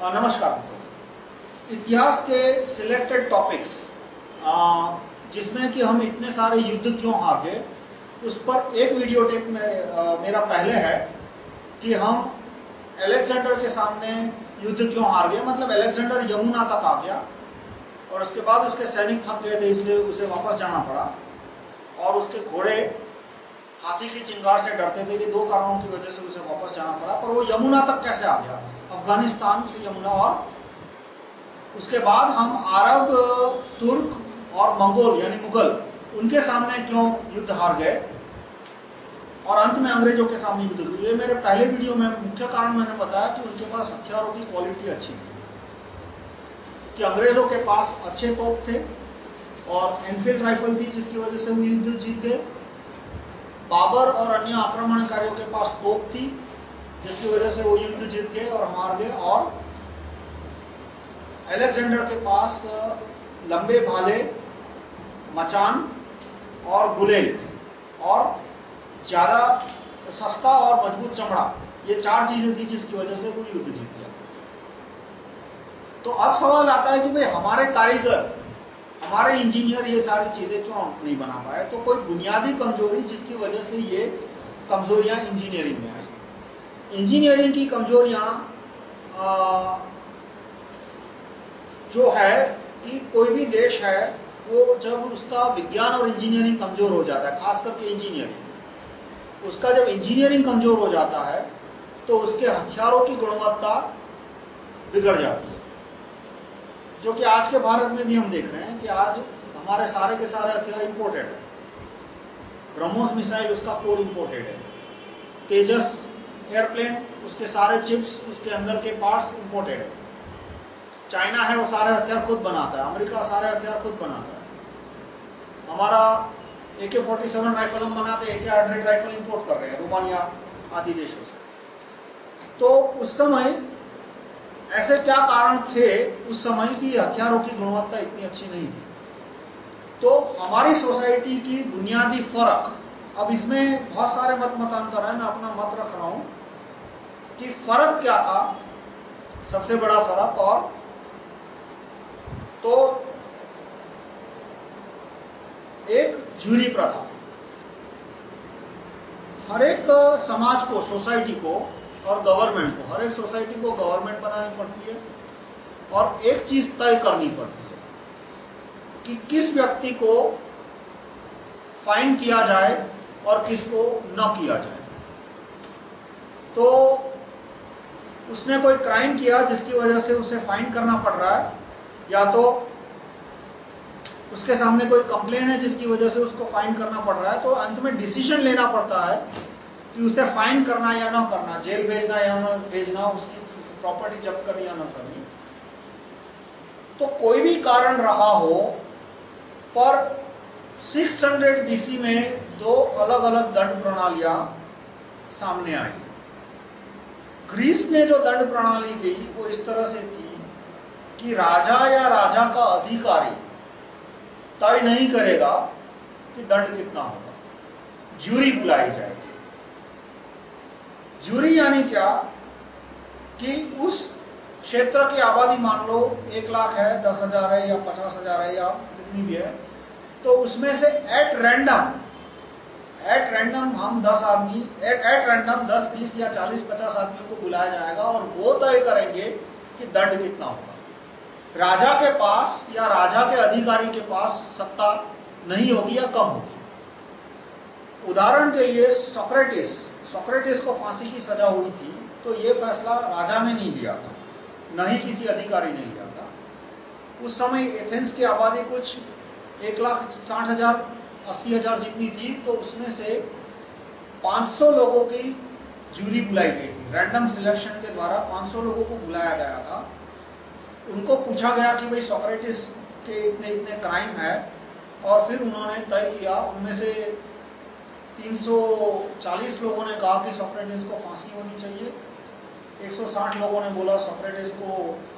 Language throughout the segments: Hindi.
नमस्कार। इतिहास के सिलेक्टेड टॉपिक्स जिसमें कि हम इतने सारे युद्ध क्यों हार गए उस पर एक वीडियो टेप में मेरा पहले है कि हम अलेक्जेंडर के सामने युद्ध क्यों हार। गए मतलब अलेक्जेंडर यमुना तक आ गया और उसके बाद उसके सैनिक थक गए थे, इसलिए उसे वापस जाना पड़ा और उसके घोड़े हाथी की चिंगार से डरते थे कि दो कारणों की वजह से उसे वापस जाना पड़ा। पर वो यमुना तक कैसे आ गया? अफ़गानिस्तान से यमुना और उसके बाद हम अरब, तुर्क और मंगोल, यानी मुगल, उनके सामने क्यों युद्ध हार गए? और अंत में अंग्रेज़ों के सामने युद्ध हुई ये मेरे पहले वीडियो में मुख्य कारण मैंने बताया कि उनके पास हथियारों की क्वालिटी अच्छी थी। कि अंग्रेज़ों के पास अच्छे तोप थे और एनफील्ड राइफल थी, जिसकी वजह से वो युद्ध जीत गए। बाबर और अन्य आक्रमणकारियों के पास तोप थी। जिसकी वजह से वो युद्ध जीत गए और मार गए और अलेक्जेंडर के पास लंबे भाले, मचान और गुलेल और ज़्यादा सस्ता और मज़बूत चमड़ा, ये चार चीज़ें थी जिसकी वजह से वो युद्ध जीत गया। तो अब सवाल आता है कि भाई हमारे कारीगर, हमारे इंजीनियर ये सारी चीज़ें क्यों नहीं बना पाए? तो कोई बुनियादी कमज़ोरी जिसकी वजह से ये कमजोरियाँ इंजीनियरिंग में इंजीनियरिंग की कमजोरियाँ जो है, कि कोई भी देश है, वो जब उसका विज्ञान और इंजीनियरिंग कमज़ोर हो जाता है, खास करके इंजीनियरिंग उसका जब इंजीनियरिंग कमज़ोर हो जाता है तो उसके हथियारों की गुणवत्ता बिगड़ जाती है। जो कि आज के भारत में भी हम देख रहे हैं कि आज हमारे सारे के सारे हथियार इंपोर्टेड है। ब्रह्मोस मिसाइल उसका कोड इंपोर्टेड है। तेजस एयरप्लेन, उसके सारे चिप्स, उसके अंदर के पार्ट्स इंपोर्टेड है। चाइना है, वो सारे हथियार खुद बनाता है। अमेरिका सारे हथियार खुद बनाता है। हमारा ए के फोर्टी सेवन राइफल हम बनाते हैं ए के हंड्रेड राइफल इंपोर्ट कर रहे हैं, रोमानिया आदि देशों से। तो उस समय ऐसे क्या कारण थे? उस समय की हथियारों की गुणवत्ता इतनी अच्छी नहीं थी। तो हमारी सोसाइटी की बुनियादी फ़र्क, अब इसमें बहुत सारे मत मतांतर है, मैं अपना मत रख रहा हूँ। कि फ़र्क क्या था? सबसे बड़ा फ़र्क और तो एक जूरी प्रथा। हर एक समाज को सोसाइटी को और गवर्नमेंट को, हर एक सोसाइटी को गवर्नमेंट बनानी पड़ती है और एक चीज़ तय करनी पड़ती है कि किस व्यक्ति को फाइन किया जाए और किसको न किया जाए। तो उसने कोई क्राइम किया जिसकी वजह से उसे फाइन करना पड़ रहा है, या तो उसके सामने कोई कंप्लेन है जिसकी वजह से उसको फाइन करना पड़ रहा है तो अंत में डिसीज़न लेना पड़ता है कि उसे फाइन करना या ना करना, जेल भेजना या ना भेजना, उसकी प्रॉपर्टी जब्त करनी या ना करनी। तो कोई भी कारण रहा हो, पर 600 बीसी में दो अलग अलग दंड प्रणालियाँ सामने आई। ग्रीस में जो दंड प्रणाली गई वो इस तरह से थी कि राजा या राजा का अधिकारी तय नहीं करेगा कि दंड कितना होगा। ज्यूरी बुलाई जाएगी। जूरी यानी क्या? कि उस क्षेत्र की आबादी मान लो एक लाख है, दस हज़ार है या पचास हज़ार है या जितनी भी है तो उसमें से एट रैंडम एट रैंडम हम दस आदमी एट रैंडम दस, बीस या चालीस, पचास आदमियों को बुलाया जाएगा और वो तय करेंगे कि दंड कितना होगा। राजा के पास या राजा के अधिकारी के पास सत्ता नहीं होगी या कम होगी। उदाहरण के लिए सोक्रेटिस सोक्रेटिस को फांसी की सजा हुई थी तो ये फैसला राजा ने नहीं लिया था, न ही किसी अधिकारी ने लिया था। उस समय एथेंस की आबादी कुछ एक लाख साठ हज़ार अस्सी हज़ार जितनी थी तो उसमें से 500 लोगों की जूरी बुलाई गई थी। रैंडम सिलेक्शन के द्वारा 500 लोगों को बुलाया गया था। उनको पूछा गया कि भाई सोक्रेटिस के इतने इतने क्राइम है, और फिर उन्होंने तय किया, उनमें से 340 लोगों ने कहा कि सोक्रेटिस को फांसी होनी चाहिए। 160 लोगों ने बोला सोक्रेटिस को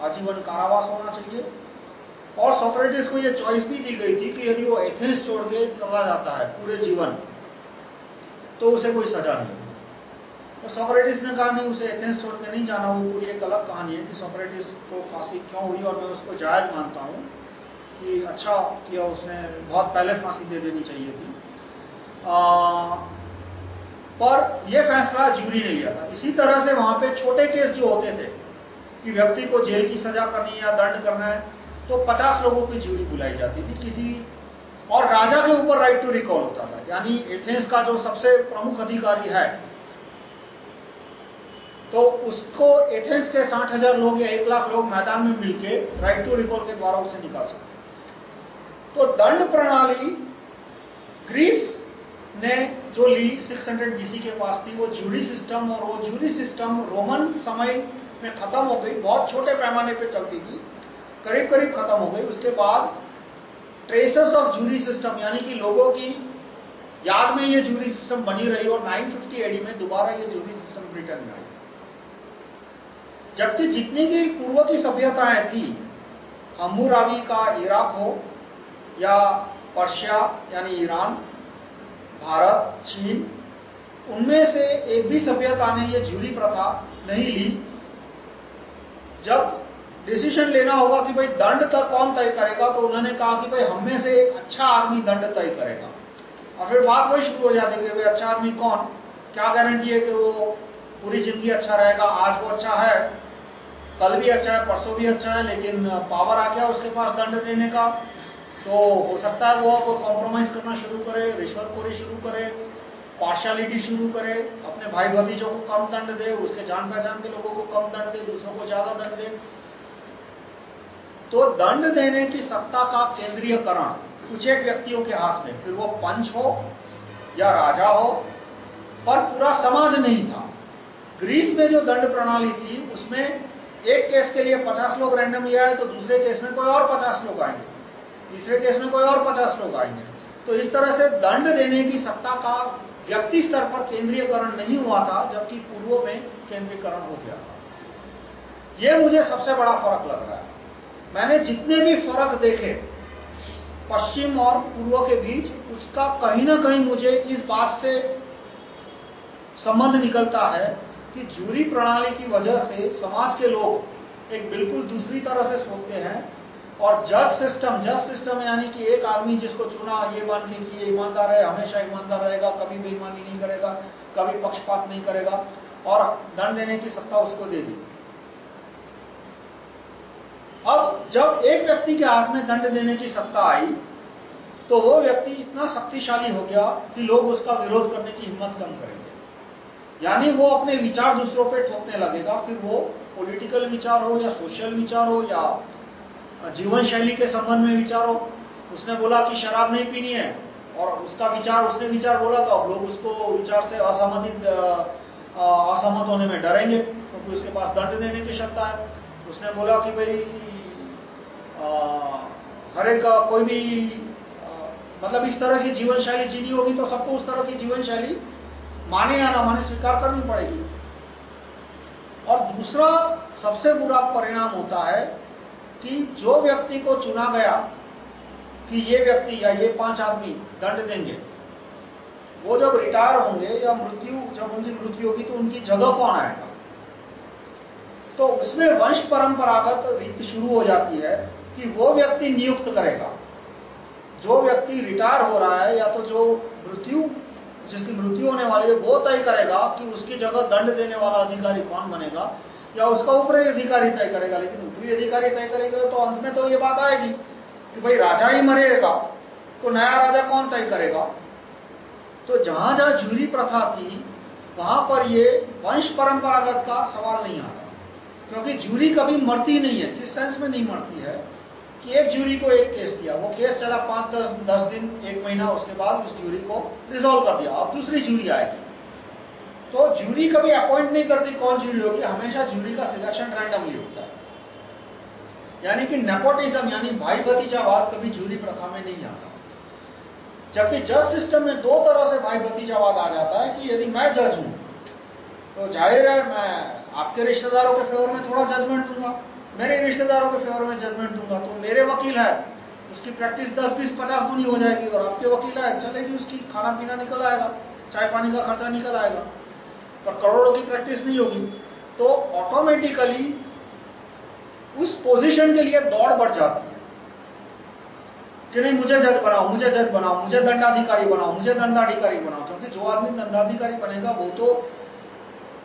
आजीवन कारावास होना चाहिए। और सोक्रेटिस को यह चॉइस भी दी गई थी कि यदि वो एथेंस छोड़ के चला जाता है पूरे जीवन तो उसे कोई सजा नहीं तो सोक्रेटिस ने कहा नहीं उसे एथेंस छोड़ के नहीं जाना वो पूरी एक अलग कहानी है कि सोक्रेटिस को फांसी क्यों हुई और मैं उसको जायज़ मानता हूँ कि अच्छा किया उसने बहुत पहले फांसी दे देनी चाहिए थी। आ, पर यह फैसला जूरी ने लिया था। इसी तरह से वहाँ पे छोटे केस जो होते थे कि व्यक्ति को जेल की सजा करनी है या दंड करना है तो 50 लोगों की जूरी बुलाई जाती थी किसी और राजा के ऊपर राइट टू रिकॉल होता था। यानी एथेंस का जो सबसे प्रमुख अधिकारी है तो उसको एथेंस के साठ हज़ार लोग या एक लाख लोग मैदान में मिलके राइट टू रिकॉल के द्वारा उसे निकाल सकते तो दंड प्रणाली ग्रीस ने जो ली 600 बीसी के पास थी, वो ज्यूरी सिस्टम और वो ज्यूरी सिस्टम रोमन समय में खत्म हो गई। बहुत छोटे पैमाने पे चलती थी। करीब करीब खत्म हो गई। उसके बाद ट्रेसेस ऑफ़ जूरी सिस्टम यानी कि लोगों की याद में ये जूरी सिस्टम बनी रही और 950 एडी में दोबारा ये जूरी सिस्टम ब्रिटेन में आई। जबकि जितनी की पूर्व की सभ्यताएँ थी हम्बुरावी का इराक हो या पर्शिया, यानी ईरान, भारत, चीन, उनमें से एक भी सभ्यता ने यह जूरी प्रथा नहीं ली। जब डिसीज़न लेना होगा कि भाई दंड तक कौन तय करेगा? तो उन्होंने कहा कि भाई हम में से एक अच्छा आदमी दंड तय करेगा। और फिर बात वही शुरू हो जाती है कि भाई अच्छा आदमी कौन? क्या गारंटी है कि वो पूरी ज़िंदगी अच्छा रहेगा? आज वो अच्छा है, कल भी अच्छा है, परसों भी अच्छा है, लेकिन पावर आ गया उसके पास दंड देने का। तो हो सकता है वो कॉम्प्रोमाइज करना शुरू करे, रिश्वतखोरी शुरू करे पार्शियलिटी शुरू करे, अपने भाई भतीजों को कम दंड दे, उसके जान पहचान के लोगों को कम दंड दे, दूसरों को ज़्यादा दंड दे। तो दंड देने की सत्ता का केंद्रीयकरण कुछ एक व्यक्तियों के हाथ में, फिर वो पंच हो या राजा हो, पर पूरा समाज नहीं था। ग्रीस में जो दंड प्रणाली थी, उसमें एक केस के लिए 50 लोग रैंडमली आए तो दूसरे केस में कोई और 50 लोग आएँगे। तीसरे केस में कोई और 50 लोग आएँगे। तो इस तरह से दंड देने की सत्ता का व्यक्ति स्तर पर केंद्रीयकरण नहीं हुआ था, जबकि पूर्व में केंद्रीकरण हो गया था। यह मुझे सबसे बड़ा फ़र्क लग रहा है। मैंने जितने भी फ़र्क देखे, पश्चिम और पूर्व के बीच, उसका कहीं ना कहीं मुझे इस बात से संबंध निकलता है कि जूरी प्रणाली की वजह से समाज के लोग एक बिल्कुल दूसरी तरह से सोचते हैं और जज सिस्टम जज सिस्टम यानी कि एक आदमी जिसको चुना, ये मान के कि ये ईमानदार है, हमेशा ईमानदार रहेगा, कभी बेईमानी नहीं करेगा, कभी पक्षपात नहीं करेगा और दंड देने की सत्ता उसको दे दी। अब जब एक व्यक्ति के हाथ में दंड देने की सत्ता आई तो वो व्यक्ति इतना शक्तिशाली हो गया कि लोग उसका विरोध करने की हिम्मत कम करेंगे। यानी वो अपने विचार दूसरों पे ठोकने लगेगा, फिर वो पॉलिटिकल विचार हो या सोशल विचार हो या जीवन शैली के संबंध में विचार हो। उसने बोला कि शराब नहीं पीनी है, और उसका विचार, उसने विचार बोला तो अब लोग उसको विचार से असहमति असहमत होने में डरेंगे, क्योंकि तो उसके पास दंड देने की क्षमता है। उसने बोला कि भाई हर एक कोई भी मतलब इस तरह की जीवन शैली जीनी होगी तो सबको उस तरह की जीवन शैली माने या ना माने स्वीकार करनी पड़ेगी। और दूसरा सबसे बुरा परिणाम होता है कि जो व्यक्ति को चुना गया कि ये व्यक्ति या ये पाँच आदमी दंड देंगे, वो जब रिटायर होंगे या मृत्यु, जब उनकी मृत्यु होगी तो उनकी जगह कौन आएगा? तो उसमें वंश परंपरागत रीति शुरू हो जाती है कि वो व्यक्ति नियुक्त करेगा। जो व्यक्ति रिटायर हो रहा है या तो जो मृत्यु, जिसकी मृत्यु होने वाली है, वो तय करेगा कि उसकी जगह दंड देने वाला अधिकारी कौन बनेगा या उसका ऊपरी अधिकारी तय करेगा। लेकिन ऊपरी अधिकारी तय करेगा तो अंत में तो ये बात आएगी कि भाई राजा ही मरेगा तो नया राजा कौन तय करेगा? तो जहाँ जहाँ जूरी प्रथा थी, वहाँ पर ये वंश परंपरागत का सवाल नहीं आता। क्योंकि जूरी कभी मरती नहीं है। किस सेंस में नहीं मरती है? कि एक जूरी को एक केस दिया। वो केस चला पाँच, दस दस दिन, एक महीना, उसके बाद उस जूरी को रिजोल्व कर दिया। अब दूसरी जूरी आएगी। तो जूरी कभी अपॉइंट नहीं करती कौन जूरी होगी? हमेशा जूरी का सिलेक्शन रैंडमली होता है। यानी कि नेपोटिज्म यानी भाई भतीजावाद कभी जूरी प्रथा में नहीं आता। जबकि जज सिस्टम में दो तरह से भाई भतीजावाद आ जाता है कि यदि मैं जज हूँ तो ज़ाहिर है मैं आपके रिश्तेदारों के फेवर में थोड़ा जजमेंट दूँगा। मेरे रिश्तेदारों के फेवर में जजमेंट दूँगा तो मेरे वकील है। उसकी प्रैक्टिस 10 बीस पचास गुनी हो जाएगी और आपके वकील है। चलेगी उसकी खाना पीना निकल आएगा चाय पानी का खर्चा निकल आएगा। पर करोड़ों की प्रैक्टिस नहीं होगी। तो ऑटोमेटिकली उस पोजीशन के लिए दौड़ बढ़ जाती है। कि नहीं, मुझे जज बनाओ, मुझे जज बनाओ, मुझे दंडाधिकारी बनाओ, मुझे दंडाधिकारी बनाओ, क्योंकि जो आदमी दंडाधिकारी बनेगा, वो तो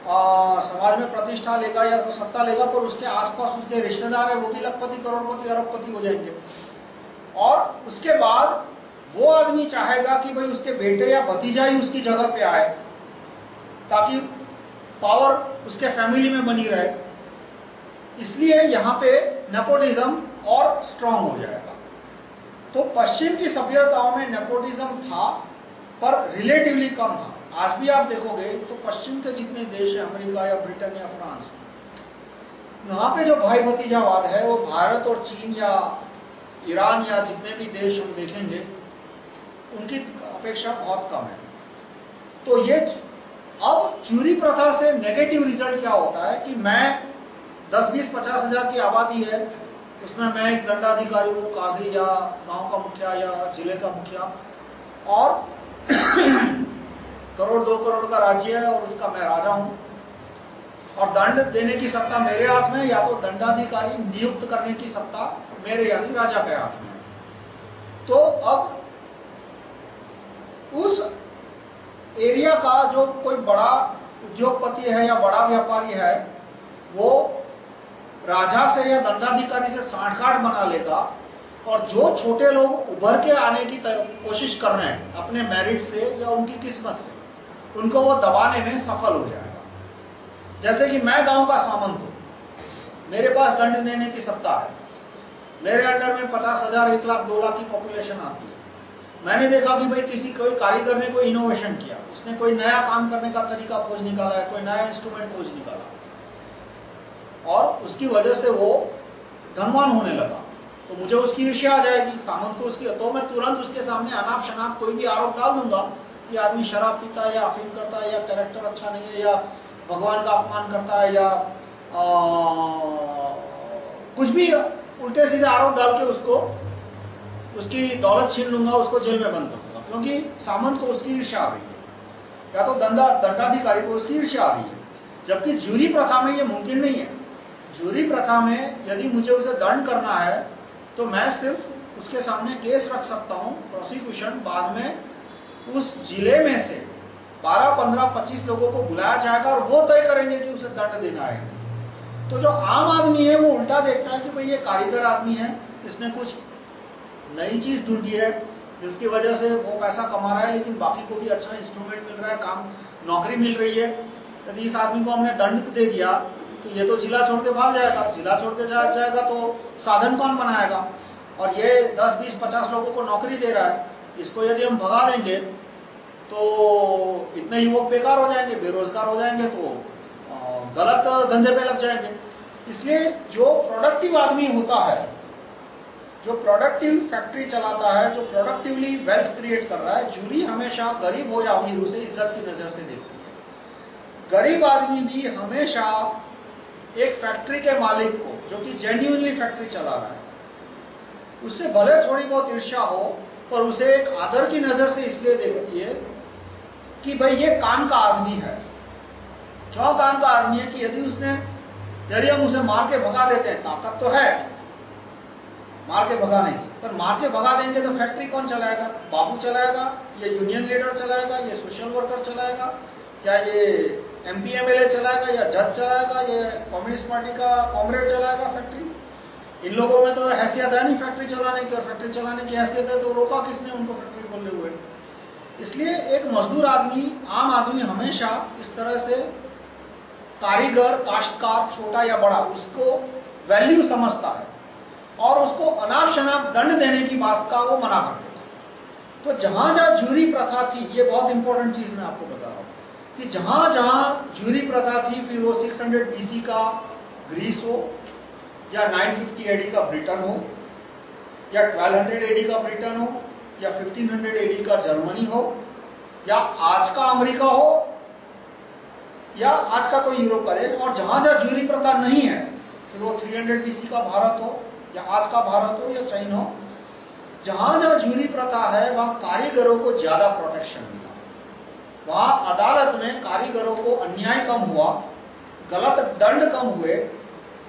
समाज में प्रतिष्ठा लेगा या तो सत्ता लेगा, पर उसके आसपास उसके रिश्तेदार है, वो भी लखपति, करोड़पति, अरबपति हो जाएँगे। और उसके बाद वो आदमी चाहेगा कि भाई उसके बेटे या भतीजा ही उसकी जगह पे आए, ताकि पावर उसके फैमिली में बनी रहे। इसलिए यहाँ पे नेपोटिज्म और स्ट्रांग हो जाएगा। तो पश्चिम की सभ्यताओं में नेपोटिज्म था पर रिलेटिवली कम था। आज भी आप देखोगे तो पश्चिम के जितने देश हैं, अमेरिका या ब्रिटेन या फ्रांस वहाँ पे जो भाई भतीजावाद है, वो भारत और चीन या ईरान या जितने भी देश हम देखेंगे, उनकी अपेक्षा बहुत कम है। तो ये अब चूरी प्रथा से नेगेटिव रिज़ल्ट क्या होता है कि मैं 10 बीस, पचास हज़ार की आबादी है, उसमें मैं एक दंडाधिकारी हूँ, काजी या गाँव का मुखिया या ज़िले का मुखिया, और करोड़, दो करोड़ का राज्य है और उसका मैं राजा हूँ। और दंड देने की सत्ता मेरे हाथ में या तो दंडाधिकारी नियुक्त करने की सत्ता मेरे यानी राजा के हाथ में तो अब उस एरिया का जो कोई बड़ा उद्योगपति है या बड़ा व्यापारी है, वो राजा से या दंडाधिकारी से साठ साठ बना लेगा। और जो छोटे लोग उभर के आने की कोशिश कर रहे हैं, अपने मेरिट से या उनकी किस्मत से, उनको वो दबाने में सफल हो जाएगा। जैसे कि मैं गाँव का सामंत हूँ। मेरे पास दंड देने की सत्ता है। मेरे अंडर में पचास हज़ार, एक लाख, दो लाख की पॉपुलेशन आती है। मैंने देखा कि भाई किसी कोई कारीगर ने कोई इनोवेशन किया। उसने कोई नया काम करने का तरीका खोज निकाला है कोई नया इंस्ट्रूमेंट खोज निकाला। और उसकी वजह से वो धनवान होने लगा। तो मुझे उसकी विषय आ जाएगी सामंत को उसकी तो मैं तुरंत उसके सामने अनाप शनाप कोई भी आरोप डाल दूँगा कि आदमी शराब पीता है या अफीम करता है या कैरेक्टर अच्छा नहीं है या भगवान का अपमान करता है या आ, कुछ भी उल्टे सीधे आरोप डाल के उसको उसकी दौलत छीन लूँगा उसको जेल में बंद करूँगा क्योंकि सामंत को उसकी ईर्ष्या आ रही है। या तो दंडा दंडाधिकारी को उसकी ईर्ष्या आ रही है। जबकि जूरी प्रथा में ये मुमकिन नहीं है। जूरी प्रथा में यदि मुझे उसे दंड करना है तो मैं सिर्फ़ उसके सामने केस रख सकता हूँ प्रोसिक्यूशन बाद में उस ज़िले में से 12, 15, 25 लोगों को बुलाया जाएगा और वो तय करेंगे कि उसे दंड देना है। तो जो आम आदमी है वो उल्टा देखता है कि भाई ये कारीगर आदमी है इसने कुछ नई चीज़ ढूंढी है जिसकी वजह से वो पैसा कमा रहा है लेकिन बाकी को भी अच्छा इंस्ट्रूमेंट मिल रहा है काम नौकरी मिल रही है। यदि इस आदमी को हमने दंड दे दिया। तो ये तो जिला छोड़ के भाग जाएगा। जिला छोड़ के जाएगा तो साधन कौन बनाएगा? और ये 10, 20, 50 लोगों को नौकरी दे रहा है। इसको यदि हम भगा देंगे तो इतने युवक बेकार हो जाएँगे बेरोजगार हो जाएँगे तो गलत धंधे पे लग जाएँगे। इसलिए जो प्रोडक्टिव आदमी होता है जो प्रोडक्टिव फैक्ट्री चलाता है जो प्रोडक्टिवली वेल्थ क्रिएट कर रहा है जूरी हमेशा गरीब हो या अमीर उसे इज़्ज़त की नज़र से देखती है गरीब आदमी भी हमेशा एक फैक्ट्री के मालिक को, जो कि जेन्यूनली फैक्ट्री चला रहा है। उससे भले थोड़ी बहुत ईर्ष्या हो, पर उसे एक आदर की नज़र से इसलिए देखती है कि भाई ये काम का आदमी है। क्यों काम का आदमी है कि यदि उसने यदि हम उसे मार के भगा देते हैं, ताकत तो है। मार के भगा नहीं, पर मार के भगा देंगे तो फैक्ट्री कौन चलाएगा? बाबू चलाएगा, ये यूनियन लीडर चलाएगा, ये सोशल वर्कर चलाएगा क्या ये एमपी एमएलए चलाएगा या जज चलाएगा, या कम्युनिस्ट पार्टी का कॉमरेड चलाएगा फैक्ट्री इन लोगों में तो हैसियत है नहीं फैक्ट्री चलाने की, और फैक्ट्री चलाने की हैसियत है तो रोका किसने उनको फैक्ट्री खोलने हुए? इसलिए एक मजदूर आदमी, आम आदमी हमेशा इस तरह से कारीगर, काश्तकार, छोटा या बड़ा, उसको वैल्यू समझता है और उसको अनाप शनाप दंड देने की बात का वो मना कर देता तो जहाँ जहाँ जूरी प्रथा थी, ये बहुत इंपॉर्टेंट चीज़ मैं आपको कि जहाँ जहाँ जूरी प्रथा थी, फिर वो 600 बीसी का ग्रीस हो, या 950 एडी का ब्रिटेन हो, या 1200 एडी का ब्रिटेन हो, या 1500 एडी का जर्मनी हो, या आज का अमेरिका हो, या आज का कोई यूरोप का देश और जहाँ जहाँ जूरी प्रथा नहीं है, फिर वो 300 बीसी का भारत हो, या आज का भारत हो, या चीन हो, जहाँ जहाँ जूरी प्रथा है, वहाँ कारीगरों को ज़्यादा प्रोटेक्शन मिला। वहाँ अदालत में कारीगरों को अन्याय कम हुआ, गलत दंड कम हुए,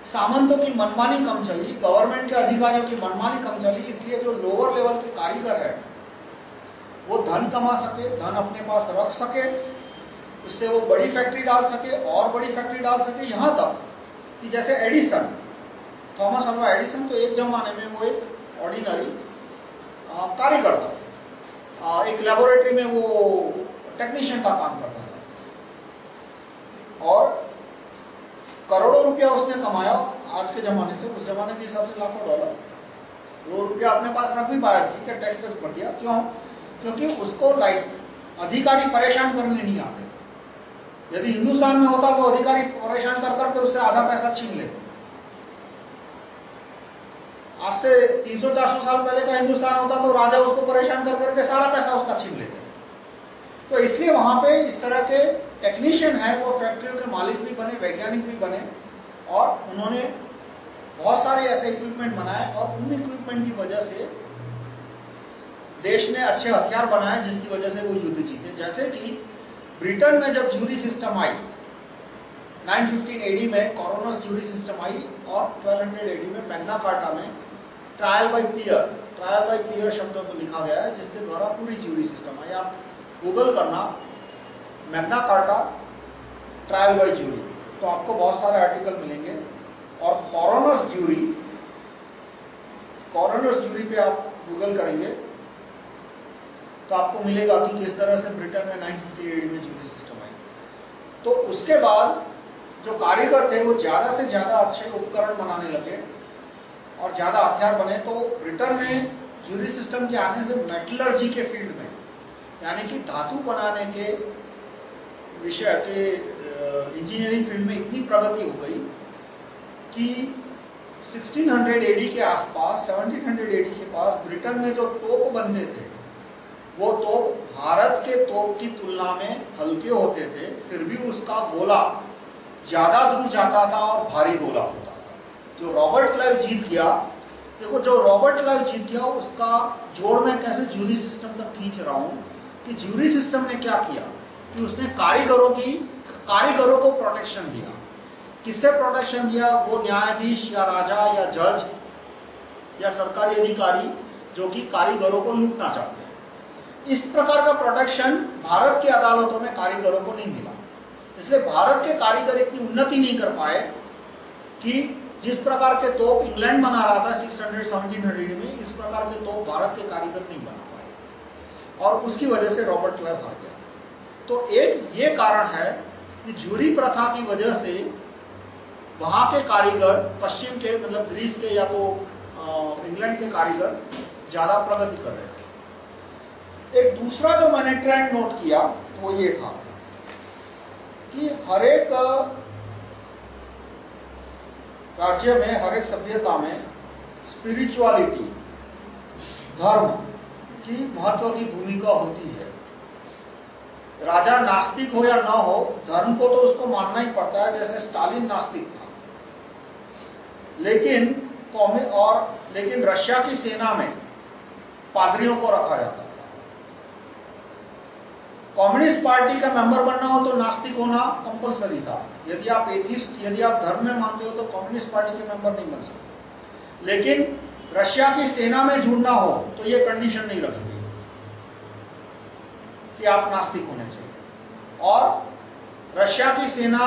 सामंतों की मनमानी कम चली गवर्नमेंट के अधिकारियों की मनमानी कम चली, इसलिए जो लोअर लेवल के कारीगर है, वो धन कमा सके, धन अपने पास रख सके, उससे वो बड़ी फैक्ट्री डाल सके, और बड़ी फैक्ट्री डाल सके, यहाँ तक कि जैसे एडिसन थॉमस अल्वा एडिसन तो एक जमाने में वो एक ऑर्डिनरी कारीगर था। एक लेबोरेटरी में वो टेक्नीशियन का काम करता था। और करोड़ों रुपया उसने कमाया आज के जमाने से, उस जमाने के हिसाब से लाखों डॉलर। वो रुपया अपने पास रख भी पाया, ठीक है टैक्स पे दिया क्यों? क्योंकि उसको लाइफ अधिकारी परेशान करने नहीं आते। यदि हिंदुस्तान में होता तो अधिकारी परेशान कर करके उससे आधा पैसा छीन लेते। आज से 300-400 साल पहले का हिंदुस्तान होता तो राजा उसको परेशान कर करके सारा पैसा उसका छीन लेते। तो इसलिए वहाँ पे इस तरह के टेक्नीशियन है, वो फैक्ट्रियों के मालिक भी बने, वैज्ञानिक भी बने और उन्होंने बहुत सारे ऐसे इक्विपमेंट बनाए और उन इक्विपमेंट की वजह से देश ने अच्छे हथियार बनाए, जिसकी वजह से वो युद्ध जीते। जैसे कि ब्रिटेन में जब जूरी सिस्टम आई 915 एडी में कोरोनस जूरी सिस्टम आई और 1200 एडी में मैग्ना कार्टा में trial by peer trial by peer शब्दों को लिखा गया है, जिसके द्वारा पूरी जूरी सिस्टम आई। आप गूगल करना Magna Carta trial by jury तो आपको बहुत सारे आर्टिकल मिलेंगे। और कॉरोनर्स ज्यूरी कॉरोनर्स ज्यूरी पे आप गूगल करेंगे तो आपको मिलेगा कि किस तरह से ब्रिटेन में 1958 में ज्यूरी सिस्टम आई। तो उसके बाद जो कारीगर थे, वो ज़्यादा से ज़्यादा अच्छे उपकरण बनाने लगे और ज़्यादा हथियार बने। तो ब्रिटेन में ज्यूरी सिस्टम के आने से मेटलर्जी के फ़ील्ड में यानी कि धातु बनाने के विषय के इंजीनियरिंग फ़ील्ड में इतनी प्रगति हो गई कि 1600 एडी के आसपास 1700 एडी के पास ब्रिटेन में जो तोप बनते थे, वो तोप भारत के तोप की तुलना में हल्के होते थे, फिर भी उसका गोला ज़्यादा दूर जाता था और भारी गोला होता था। जो रॉबर्ट क्लाइव जीत गया, देखो जो रॉबर्ट क्लाइव जीत गया, उसका जोड़ में कैसे जूरी सिस्टम तक खींच रहा हूँ कि जूरी सिस्टम ने क्या किया कि उसने कारीगरों की, कारीगरों को प्रोटेक्शन दिया। किससे प्रोटेक्शन दिया? वो न्यायाधीश या राजा या जज या सरकारी अधिकारी जो कि कारीगरों को लूटना चाहते हैं। इस प्रकार का प्रोटेक्शन भारत की अदालतों में कारीगरों को नहीं मिला। इसलिए भारत के कारीगर इतनी उन्नति नहीं कर पाए कि जिस प्रकार के तोप इंग्लैंड बना रहा था 600 1700 में, इस प्रकार के तोप भारत के कारीगर नहीं बना। और उसकी वजह से रॉबर्ट क्लाइव हार गया। तो एक ये कारण है कि जूरी प्रथा की वजह से वहाँ के कारीगर, पश्चिम के मतलब ग्रीस के या तो इंग्लैंड के कारीगर ज़्यादा प्रगति कर रहे थे। एक दूसरा जो मैंने ट्रेंड नोट किया, वो ये था कि हर एक राज्य में, हर एक सभ्यता में स्पिरिचुअलिटी धर्म की महत्व की भूमिका होती है। राजा नास्तिक हो या ना हो, धर्म को तो उसको मानना ही पड़ता है, जैसे स्टालिन नास्तिक था। लेकिन और, लेकिन रशिया की सेना में पादरियों को रखा जाता था। कम्युनिस्ट पार्टी का मेंबर बनना हो तो नास्तिक होना कंपलसरी था। यदि आप एथिस्ट यदि आप धर्म में मानते हो तो कम्युनिस्ट पार्टी के मेंबर नहीं बन सकते। लेकिन रशिया की सेना में जुड़ना हो तो ये कंडीशन नहीं रखी गई कि आप नास्तिक होने चाहिए। और रशिया की सेना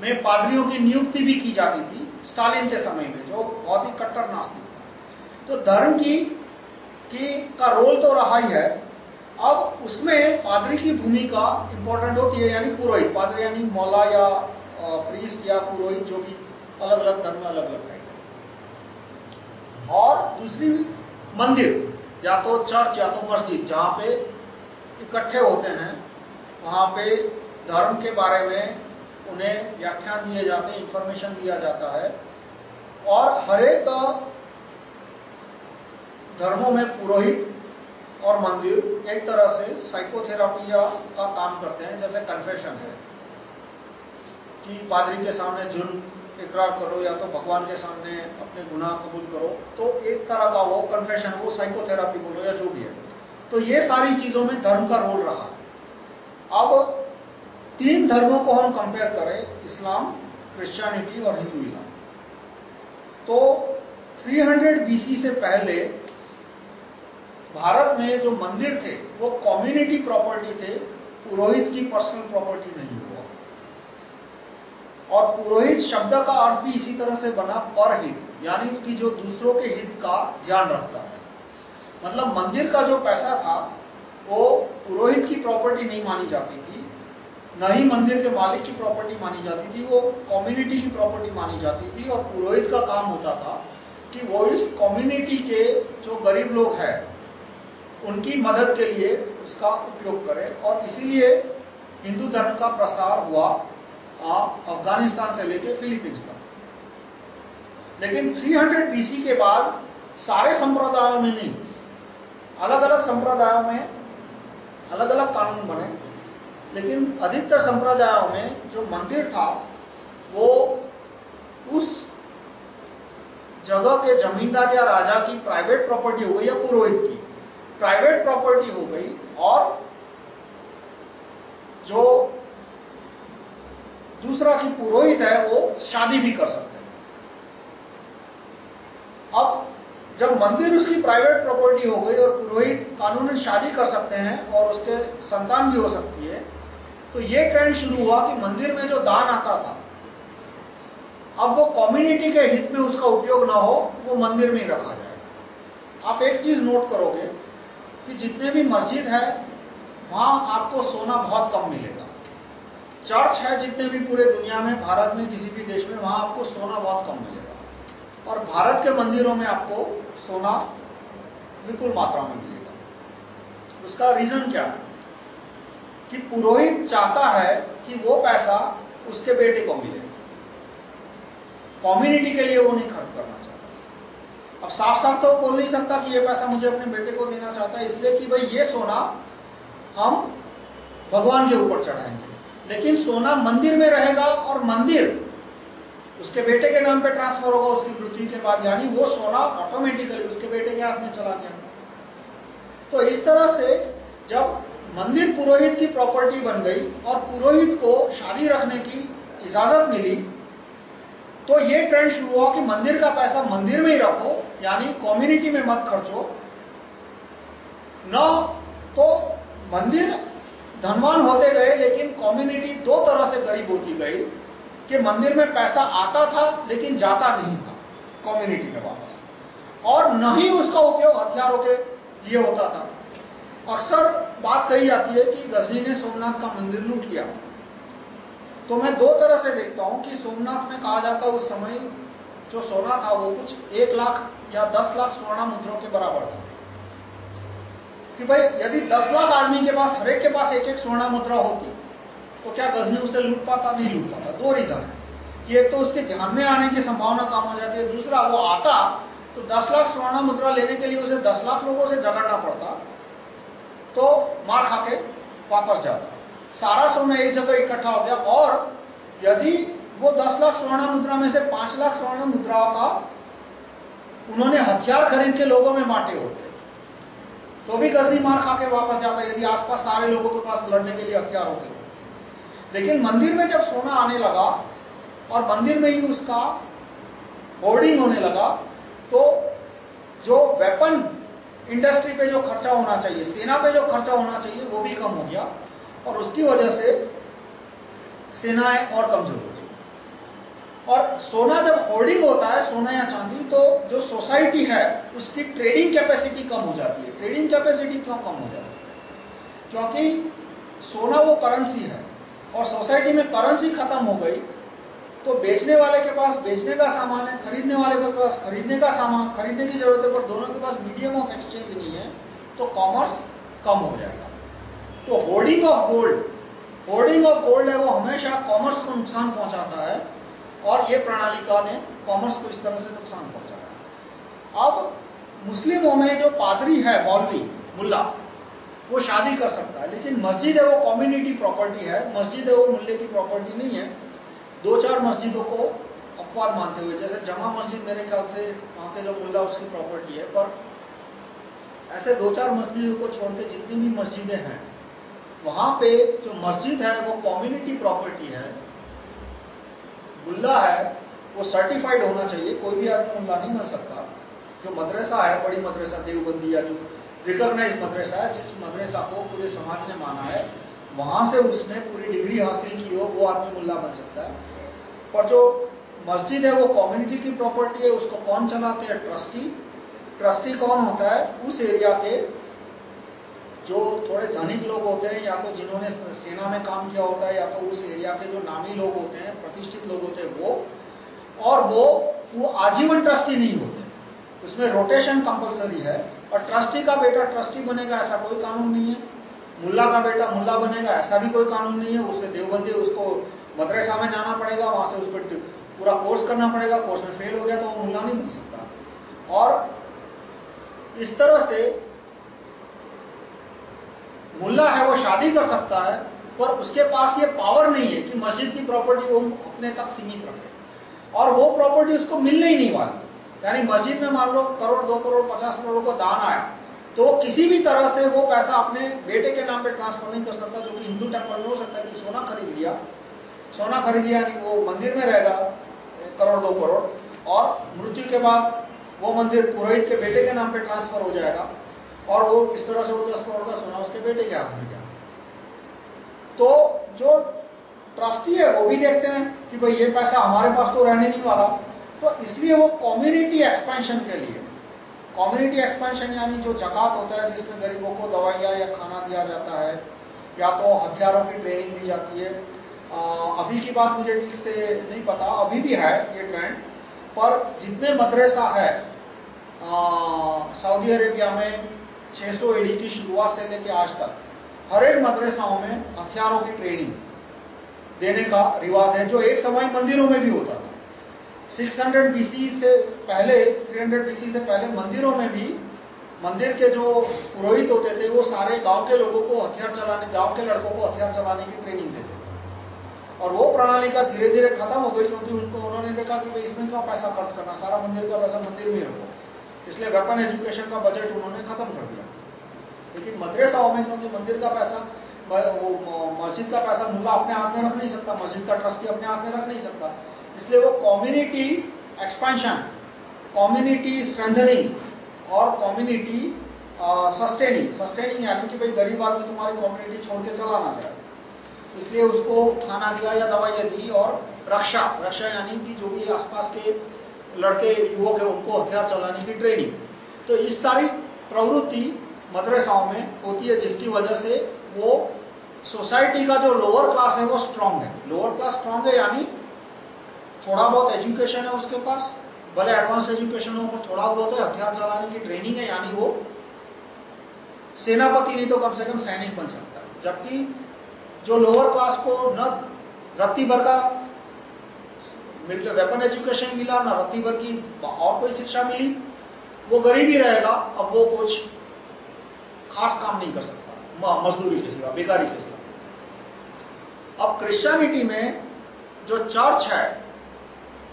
में पादरियों की नियुक्ति भी की जाती थी स्टालिन के समय में जो बहुत ही कट्टर नास्तिक था। तो धर्म की, की का रोल तो रहा ही है। अब उसमें पादरी की भूमिका इंपॉर्टेंट होती है यानी पुरोहित। पादरी यानी मौला या प्रीस्ट या पुरोहित जो भी अलग अलग धर्म में अलग अलग है। और दूसरी मंदिर, या तो चर्च, या तो मस्जिद, जहाँ पे इकट्ठे होते हैं, वहाँ पे धर्म के बारे में उन्हें व्याख्यान दिए जाते हैं इंफॉर्मेशन दिया जाता है। और हरेक धर्मों में पुरोहित और मंदिर एक तरह से साइकोथेरापी का काम करते हैं, जैसे कन्फेशन है। कि पादरी के सामने जुर्म इकरार करो या तो भगवान के सामने अपने गुनाह कबूल करो तो एक तरह का वो कन्फेशन वो साइकोथेरापी बोलो या जो भी है। तो ये सारी चीज़ों में धर्म का रोल रहा। अब तीन धर्मों को हम कंपेयर करें, इस्लाम क्रिश्चियनिटी और हिंदुइज्म। तो 300 बीसी से पहले भारत में जो मंदिर थे, वो कम्युनिटी प्रॉपर्टी थे, पुरोहित की पर्सनल प्रॉपर्टी नहीं। और पुरोहित शब्द का अर्थ भी इसी तरह से बना परहित यानी कि जो दूसरों के हित का ध्यान रखता है। मतलब मंदिर का जो पैसा था, वो पुरोहित की प्रॉपर्टी नहीं मानी जाती थी, न ही मंदिर के मालिक की प्रॉपर्टी मानी जाती थी, वो कम्युनिटी की प्रॉपर्टी मानी जाती थी और पुरोहित का काम होता था कि वो इस कम्युनिटी के जो गरीब लोग हैं, उनकी मदद के लिए उसका उपयोग करे और इसीलिए हिंदू धर्म का प्रसार हुआ। अफ़गानिस्तान से लेकर फिलीपींस तक। लेकिन 300 बीसी के बाद सारे संप्रदायों में नहीं अलग अलग संप्रदायों में अलग अलग कानून बने, लेकिन अधिकतर संप्रदायों में जो मंदिर था, वो उस जगह के जमींदार या राजा की प्राइवेट प्रॉपर्टी हो गई या पुरोहित की। प्राइवेट प्रॉपर्टी हो गई और जो दूसरा की पुरोहित है, वो शादी भी कर सकते हैं। अब जब मंदिर उसकी प्राइवेट प्रॉपर्टी हो गई और पुरोहित कानून शादी कर सकते हैं और उसके संतान भी हो सकती है तो ये ट्रेंड शुरू हुआ कि मंदिर में जो दान आता था, अब वो कम्युनिटी के हित में उसका उपयोग ना हो, वो मंदिर में ही रखा जाए। आप एक चीज़ नोट करोगे कि जितने भी मस्जिद है, वहाँ आपको सोना बहुत कम मिलेगा। चर्च है जितने भी पूरे दुनिया में, भारत में, किसी भी देश में, वहाँ आपको सोना बहुत कम मिलेगा। और भारत के मंदिरों में आपको सोना विपुल मात्रा में मिलेगा। उसका रीजन क्या है? कि पुरोहित चाहता है कि वो पैसा उसके बेटे को मिले। कम्युनिटी के लिए वो नहीं खर्च करना चाहता। अब साफ़ साफ़ तो बोल नहीं सकता कि ये पैसा मुझे अपने बेटे को देना चाहता है, इसलिए कि भाई ये सोना हम भगवान के ऊपर चढ़ाएँगे। लेकिन सोना मंदिर में रहेगा और मंदिर उसके बेटे के नाम पे ट्रांसफ़र होगा, उसकी मृत्यु के बाद, यानी वो सोना ऑटोमेटिकली उसके बेटे के हाथ में चला गया। तो इस तरह से जब मंदिर पुरोहित की प्रॉपर्टी बन गई और पुरोहित को शादी रखने की इजाज़त मिली तो ये ट्रेंड शुरू हुआ कि मंदिर का पैसा मंदिर में ही रखो, यानी कम्युनिटी में मत खर्चो। न तो मंदिर धनवान होते गए, लेकिन से गरीब होती गई कि मंदिर में पैसा आता था, लेकिन जाता नहीं था कम्युनिटी में वापस। और न ही उसका उपयोग हथियारों के लिए होता था। अक्सर बात कही जाती है कि गजनी ने सोमनाथ का मंदिर लूट लिया तो मैं दो तरह से देखता हूँ कि सोमनाथ में कहा जाता उस समय जो सोना था, वो कुछ एक लाख या दस लाख स्वर्ण मुद्रों के बराबर था। कि भाई, यदि दस लाख आदमी के पास हरेक के पास एक एक स्वर्ण मुद्रा होती तो क्या गजनी उसे लूट पाता? नहीं लूट पाता, दो रीजन है। एक तो उसके ध्यान में आने की संभावना कम हो जाती है, दूसरा वो आता तो दस लाख स्वर्ण मुद्रा लेने के लिए उसे दस लाख लोगों से झगड़ना पड़ता तो मार खा के वापस जाता। सारा सोना एक जगह इकट्ठा हो गया, और यदि वो दस लाख स्वर्ण मुद्रा में से पाँच लाख स्वर्ण मुद्राओं का उन्होंने हथियार खरीद के लोगों में बांटे होते तो भी गजनी मार खा के वापस जाता, यदि आसपास सारे लोगों के पास लड़ने के लिए हथियार होते। लेकिन मंदिर में जब सोना आने लगा और मंदिर में ही उसका होर्डिंग होने लगा तो जो वेपन इंडस्ट्री पे जो खर्चा होना चाहिए, सेना पे जो खर्चा होना चाहिए, वो भी कम हो गया और उसकी वजह से सेनाएँ और कमज़ोर हो गई। और सोना जब होर्डिंग होता है, सोना या चांदी तो जो सोसाइटी है, उसकी ट्रेडिंग कैपेसिटी कम हो जाती है। ट्रेडिंग कैपेसिटी क्यों कम हो जाती है? क्योंकि सोना वो करेंसी है। और सोसाइटी में करेंसी खत्म हो गई तो बेचने वाले के पास बेचने का सामान है, खरीदने वाले के पास खरीदने का सामान, खरीदने की ज़रूरत है, पर दोनों के पास मीडियम ऑफ़ एक्सचेंज नहीं है तो कॉमर्स कम हो जाएगा। तो hoarding of gold hoarding of gold है, वो हमेशा कॉमर्स को नुकसान पहुंचाता है, और ये प्रणालिका ने कॉमर्स को इस तरह से नुकसान पहुँचाया। अब मुस्लिमों में जो पादरी है, मौलवी, मुल्ला वो शादी कर सकता है। लेकिन मस्जिद है, वो कम्युनिटी प्रॉपर्टी है। मस्जिद है, वो मुल्ले की प्रॉपर्टी नहीं है। दो चार मस्जिदों को अपवाद मानते हुए, जैसे जमा मस्जिद मेरे ख्याल से वहाँ पे जो मुल्ला उसकी प्रॉपर्टी है, पर ऐसे दो चार मस्जिदों को छोड़ के जितनी भी मस्जिदें हैं, वहाँ पे जो मस्जिद है, वो कम्युनिटी प्रॉपर्टी है। मुल्ला है, वो सर्टिफाइड होना चाहिए, कोई भी आदमी मुल्ला नहीं बन सकता। जो मदरसा है, बड़ी मदरसा, देवबंदी या जो रिकॉग्नाइज मदरसा है, जिस मदरसा को पूरे समाज ने माना है, वहाँ से उसने पूरी डिग्री हासिल की हो, वो आदमी मुल्ला बन सकता है। पर जो मस्जिद है, वो कम्युनिटी की प्रॉपर्टी है, उसको कौन चलाते हैं? ट्रस्टी ट्रस्टी कौन होता है? उस एरिया के जो थोड़े धनिक लोग होते हैं, या तो जिन्होंने सेना में काम किया होता है, या तो उस एरिया के जो नामी लोग होते हैं, प्रतिष्ठित लोग होते हैं, वो। और वो वो आजीवन ट्रस्टी नहीं होते। उसमें रोटेशन कंपलसरी है। और ट्रस्टी का बेटा ट्रस्टी बनेगा, ऐसा कोई कानून नहीं है। मुल्ला का बेटा मुल्ला बनेगा, ऐसा भी कोई कानून नहीं है। उसे देवबंदी, उसको मदरसा में जाना पड़ेगा, वहाँ से उसको पूरा कोर्स करना पड़ेगा। कोर्स में फेल हो गया तो वो मुल्ला नहीं बन सकता। और इस तरह से मुल्ला है, वो शादी कर सकता है, पर उसके पास ये पावर नहीं है कि मस्जिद की प्रॉपर्टी वो अपने तक सीमित रखे। और वो प्रॉपर्टी उसको मिलने ही नहीं वाली। यानी मस्जिद में मान लो करोड़, दो करोड़, पचास करोड़ को दान आया तो किसी भी तरह से वो पैसा अपने बेटे के नाम पे ट्रांसफ़र नहीं कर सकता, जो कि हिंदू टेंपल में हो सकता है कि सोना खरीद लिया। सोना खरीद लिया, यानी वो मंदिर में रहेगा करोड़, दो करोड़, और मृत्यु के बाद वो मंदिर पुरोहित के बेटे के नाम पे ट्रांसफ़र हो जाएगा, और वो इस तरह से वो दस करोड़ का सोना उसके बेटे के हाथ में गया। तो जो ट्रस्टी है, वो भी देखते हैं कि भाई ये पैसा हमारे पास तो रहने नहीं वाला तो इसलिए वो कम्युनिटी एक्सपेंशन के लिए। कम्युनिटी एक्सपेंशन यानी जो जकात होता है जिसमें गरीबों को दवाइयाँ या खाना दिया जाता है या तो हथियारों की ट्रेनिंग दी जाती है। आ, अभी की बात मुझे ठीक से नहीं पता अभी भी है ये ट्रेंड पर जितने मदरसा है सऊदी अरेबिया में 600 एडी की शुरुआत से लेकर आज तक हर एक मदरसाओं में हथियारों की ट्रेनिंग देने का रिवाज है जो एक समय मंदिरों में भी होता 600 बीसी से पहले 300 बीसी से पहले मंदिरों में भी, मंदिर के जो पुरोहित होते थे, वो सारे गाँव के लोगों को हथियार चलाने, गाँव के लड़कों को हथियार चलाने की ट्रेनिंग देते थे। और वो प्रणाली का धीरे धीरे खत्म हो गई, क्योंकि उनको, उन्होंने देखा कि भाई इसमें क्यों पैसा खर्च करना, सारा मंदिर का पैसा मंदिर में रखो। इसलिए वेपन एजुकेशन का बजट उन्होंने खत्म कर दिया। लेकिन मदरसाओं में, क्योंकि मंदिर का पैसा वो मस्जिद का पैसा मुल्ला अपने हाथ में रख नहीं सकता, मस्जिद का ट्रस्टी अपने हाथ में रख नहीं सकता। इसलिए वो कम्युनिटी एक्सपेंशन कम्युनिटी स्ट्रेंथनिंग और कम्युनिटी सस्टेनिंग सस्टेनिंग यानी कि भाई गरीब आदमी तुम्हारी कम्युनिटी छोड़ के चला ना जाए। इसलिए उसको खाना दिया या दवाइयाँ दी और रक्षा रक्षा यानी कि जो भी आसपास के लड़के, युवक है, उनको हथियार चलाने की ट्रेनिंग तो इस सारी प्रवृत्ति मदरसाओं में होती है, जिसकी वजह से वो सोसाइटी का जो लोअर क्लास है, वो स्ट्रांग है। लोअर क्लास स्ट्रांग है यानी थोड़ा बहुत एजुकेशन है उसके पास। भले एडवांस एजुकेशन हो, पर थोड़ा बहुत है, हथियार चलाने की ट्रेनिंग है, यानी वो सेनापति नहीं तो कम से कम सैनिक बन सकता है। जबकि जो लोअर क्लास को न रत्ती भर का वेपन एजुकेशन मिला, न रत्ती भर की और कोई शिक्षा मिली, वो गरीब ही रहेगा, अब वो कुछ खास काम नहीं कर सकता। मजदूरी के सिवा, बेकारी के सिवा। अब क्रिश्चियनिटी में जो चर्च है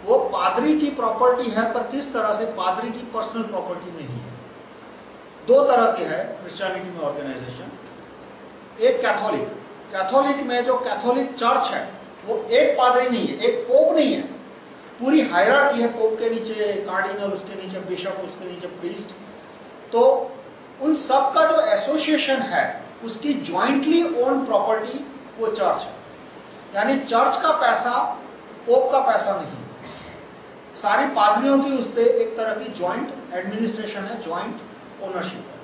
वो पादरी की प्रॉपर्टी है, पर किस तरह से पादरी की पर्सनल प्रॉपर्टी नहीं है? दो तरह के है क्रिश्चियनिटी में ऑर्गेनाइजेशन एक कैथोलिक कैथोलिक में जो कैथोलिक चर्च है, वो एक पादरी नहीं है, एक पोप नहीं है। पूरी हायरार्की है पोप के नीचे कार्डिनल उसके नीचे बिशप उसके नीचे प्रीस्ट तो उन सब का जो एसोसिएशन है, उसकी ज्वाइंटली ओन प्रॉपर्टी वो चर्च है। यानी चर्च का पैसा पोप का पैसा नहीं सारी पादरियों की उस पर एक तरह की ज्वाइंट एडमिनिस्ट्रेशन है ज्वाइंट ओनरशिप है।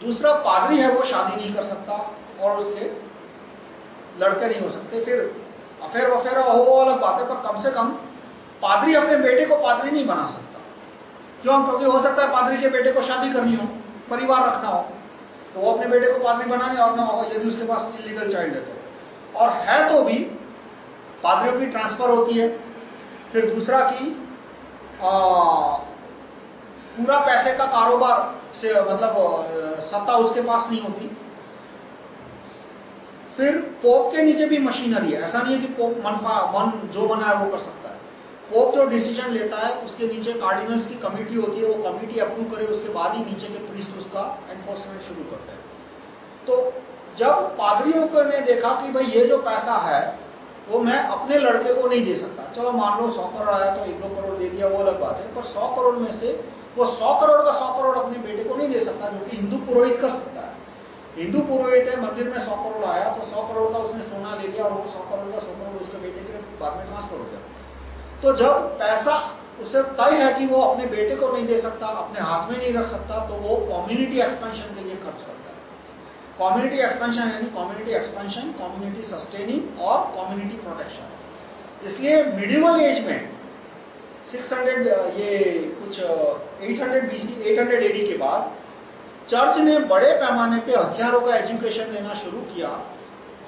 दूसरा पादरी है, वो शादी नहीं कर सकता और उसके लड़के नहीं हो सकते। फिर अफेयर वफेयर हो, वो अलग बात है, पर कम से कम पादरी अपने बेटे को पादरी नहीं बना सकता। क्यों? क्योंकि हो सकता है पादरी के बेटे को शादी करनी हो, परिवार रखना हो तो वो अपने बेटे को पादरी बनाने और ना हो, यदि उसके पास इलीगल चाइल्ड है तो। और है तो भी पादरियों की ट्रांसफ़र होती है। फिर दूसरा की आ, पूरा पैसे का कारोबार से मतलब सत्ता उसके पास नहीं होती। फिर पोप के नीचे भी मशीनरी है। ऐसा नहीं है कि पोप मन मन जो बना है वो कर सकता है। पोप जो डिसीज़न लेता है उसके नीचे कार्डिनल्स की कमेटी होती है वो कमेटी अप्रूव करे उसके बाद ही नीचे के प्रीस्ट उसका एनफोर्समेंट शुरू करते हैं। तो जब पादरियों ने देखा कि भाई ये जो पैसा है वो मैं अपने लड़के को नहीं दे सकता। चलो मान लो सौ करोड़ आया तो एक दो करोड़ दे दिया, वो अलग बात है। पर सौ करोड़ में से वो सौ करोड़ का सौ करोड़ अपने बेटे को नहीं दे सकता, जो कि हिंदू पुरोहित कर सकता है। हिंदू पुरोहित है, मंदिर में सौ करोड़ आया तो सौ करोड़ का उसने सोना ले लिया और वो सौ करोड़ का सौ करोड़ उसके बेटे के बाद में ट्रांसफ़र हो गया। तो जब पैसा उसे तय है कि वो अपने बेटे को नहीं दे सकता, अपने हाथ में नहीं रख सकता तो वो कम्युनिटी एक्सपेंशन के लिए खर्च करता है। कम्युनिटी एक्सपेंशन यानी कम्युनिटी एक्सपेंशन कम्युनिटी सस्टेनिंग और कम्युनिटी प्रोटेक्शन इसलिए मिडिवल एज में 600 ये कुछ 800 बीसी 800 एडी के बाद चर्च ने बड़े पैमाने पे हथियारों का एजुकेशन लेना शुरू किया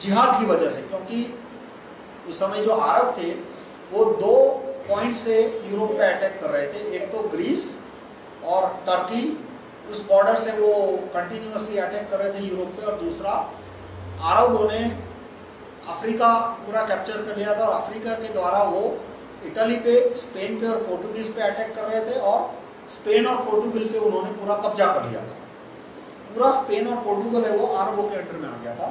जिहाद की वजह से, क्योंकि उस समय जो अरब थे, वो दो पॉइंट से यूरोप पे अटैक कर रहे थे, एक तो ग्रीस और टर्की उस बॉर्डर से वो कंटिन्यूसली अटैक कर रहे थे यूरोप पे और दूसरा अरबों ने अफ्रीका पूरा कैप्चर कर लिया था और अफ्रीका के द्वारा वो इटली पे स्पेन पे और पोर्टुगीज पे अटैक कर रहे थे और स्पेन और पोर्टुगल पे उन्होंने पूरा कब्जा कर लिया था। पूरा स्पेन और पोर्टुगल है वो अरबों के अंडर में आ गया था।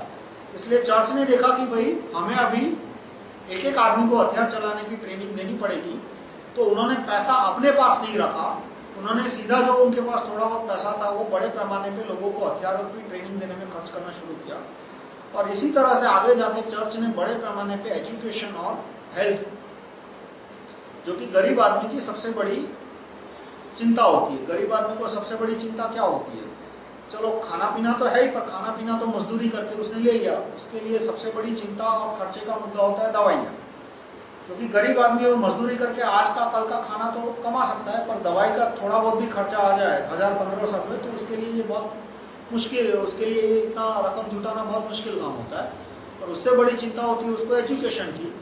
इसलिए चर्च ने देखा कि भाई, हमें अभी एक एक आदमी को हथियार चलाने की ट्रेनिंग देनी पड़ेगी तो उन्होंने पैसा अपने पास नहीं रखा। उन्होंने सीधा जो उनके पास थोड़ा बहुत पैसा था, वो बड़े पैमाने पे लोगों को हथियारों की ट्रेनिंग देने में खर्च करना शुरू किया। और इसी तरह से आगे जाके चर्च ने बड़े पैमाने पे एजुकेशन और हेल्थ जो कि गरीब आदमी की सबसे बड़ी चिंता होती है। गरीब आदमी को सबसे बड़ी चिंता क्या होती है? चलो खाना पीना तो है ही, पर खाना पीना तो मजदूरी करके उसने ले लिया। उसके लिए सबसे बड़ी चिंता और खर्चे का मुद्दा होता है दवाइयाँ। क्योंकि गरीब आदमी वो मजदूरी करके आज का, कल का खाना तो कमा सकता है, पर दवाई का थोड़ा बहुत भी खर्चा आ जाए, हज़ार, पंद्रह सौ रुपये तो उसके लिए ये बहुत मुश्किल है उसके लिए इतना रकम जुटाना बहुत मुश्किल काम होता है। और उससे बड़ी चिंता होती है उसको एजुकेशन की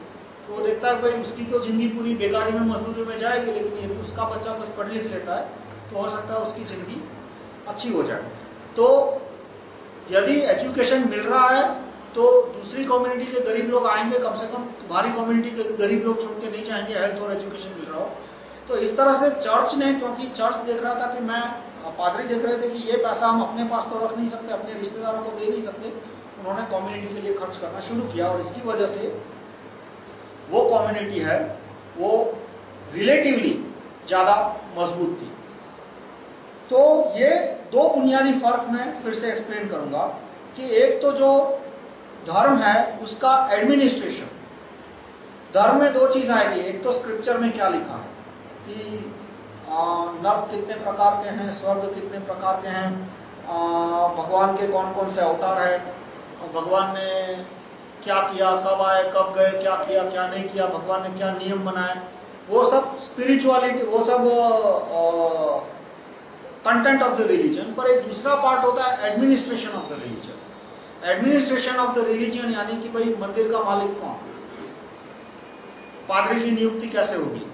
तो वो देखता है भाई उसकी तो ज़िंदगी पूरी बेकारी में, मजदूरी में जाएगी, लेकिन यदि उसका बच्चा कुछ पढ़ लिख लेता है तो हो सकता है उसकी ज़िंदगी अच्छी हो जाए। तो यदि एजुकेशन मिल रहा है तो दूसरी कम्युनिटी के गरीब लोग आएँगे, कम से कम तुम्हारी कम्युनिटी के गरीब लोग छोड़ के नहीं जाएँगे हेल्थ और एजुकेशन मिल रहा हो। तो इस तरह से चर्च ने, क्योंकि चर्च देख रहा था कि मैं पादरी देख रहे थे कि ये पैसा हम अपने पास तो रख नहीं सकते, अपने रिश्तेदारों को दे नहीं सकते। उन्होंने कम्युनिटी के लिए खर्च करना शुरू किया और इसकी वजह से वो कम्युनिटी है, वो रिलेटिवली ज़्यादा मज़बूत थी। तो ये दो बुनियादी फ़र्क मैं फिर से एक्सप्लेन करूँगा कि एक तो जो धर्म है, उसका एडमिनिस्ट्रेशन धर्म में दो चीज़ आएगी, एक तो स्क्रिप्चर में क्या लिखा है? कि नर्क कितने प्रकार के हैं, स्वर्ग कितने प्रकार के हैं भगवान के कौन कौन से अवतार है भगवान ने क्या किया सब आए, कब गए, क्या किया, क्या नहीं किया, भगवान ने क्या नियम बनाए, वो सब स्पिरिचुअलिटी वो सब कंटेंट ऑफ़ द रिलीजन पर एक दूसरा पार्ट होता है administration of the religion administration of the religion यानी कि भाई मंदिर का मालिक कौन? पादरी की नियुक्ति कैसे होगी?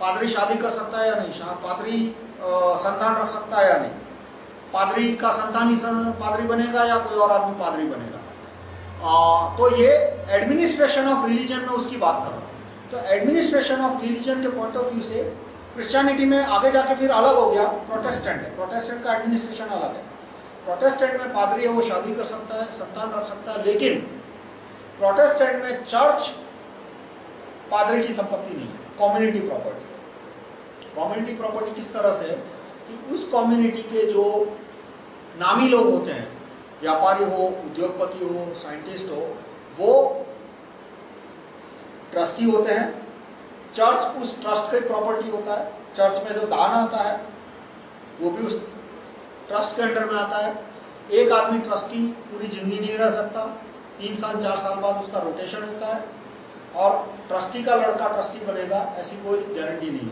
पादरी शादी कर सकता है या नहीं? पादरी संतान रख सकता है या नहीं? पादरी का संतान ही पादरी बनेगा या कोई और आदमी पादरी बनेगा? आ, तो ये एडमिनिस्ट्रेशन ऑफ़ रिलीजन में उसकी बात कर। रहा हूँ तो एडमिनिस्ट्रेशन ऑफ़ रिलीजन के पॉइंट ऑफ़ व्यू से क्रिश्चियनिटी में आगे जाके फिर अलग हो गया प्रोटेस्टेंट प्रोटेस्टेंट का एडमिनिस्ट्रेशन अलग है। प्रोटेस्टेंट में पादरी है, वो शादी कर सकता है संतान रख सकता है, लेकिन प्रोटेस्टेंट में चर्च पादरी की संपत्ति नहीं है कम्युनिटी प्रॉपर्टी कम्युनिटी प्रॉपर्टी किस तरह से कि उस कम्युनिटी के जो नामी लोग होते हैं, व्यापारी हो, उद्योगपति हो साइंटिस्ट हो, वो ट्रस्टी होते हैं। चर्च उस ट्रस्ट के प्रॉपर्टी होता है चर्च में जो दान आता है, वो भी उस ट्रस्ट के अंडर में आता है। एक आदमी ट्रस्टी पूरी ज़िंदगी नहीं रह सकता। तीन साल, चार साल बाद उसका रोटेशन होता है। और ट्रस्टी का लड़का ट्रस्टी बनेगा, ऐसी कोई गारंटी नहीं